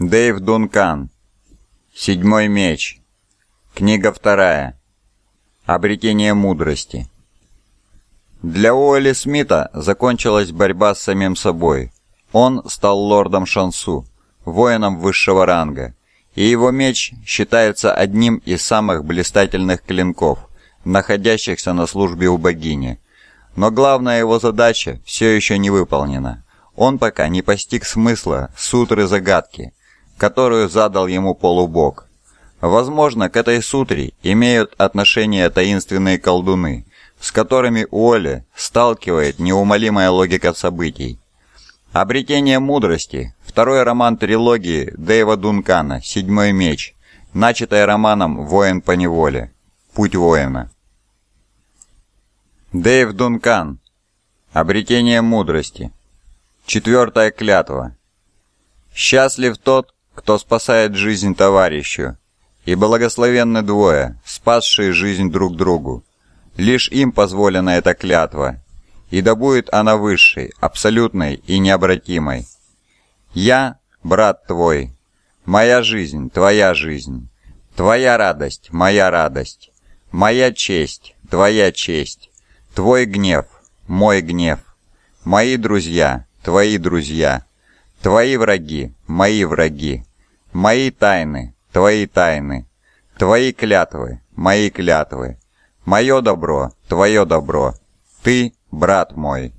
Дэйв Дункан. Седьмой меч. Книга вторая. Обретение мудрости. Для Уолли Смита закончилась борьба с самим собой. Он стал лордом Шансу, воином высшего ранга, и его меч считается одним из самых блистательных клинков, находящихся на службе у богини. Но главная его задача все еще не выполнена. Он пока не постиг смысла сутры загадки – которую задал ему полубог. Возможно, к этой сутре имеют отношение таинственные колдуны, с которыми Уолли сталкивает неумолимая логика событий. «Обретение мудрости» – второй роман трилогии Дэйва Дункана «Седьмой меч», начатая романом «Воин по неволе». Путь воина. Дэйв Дункан. Обретение мудрости. Четвертая клятва. Счастлив тот, кто спасает жизнь товарищу, и благословенны двое, спасшие жизнь друг другу. Лишь им позволена эта клятва, и да будет она высшей, абсолютной и необратимой. Я – брат твой, моя жизнь – твоя жизнь, твоя радость – моя радость, моя честь – твоя честь, твой гнев – мой гнев, мои друзья – твои друзья, твои враги – мои враги, Мои тайны, твои тайны, твои клятвы, мои клятвы, мое добро, твое добро, ты, брат мой».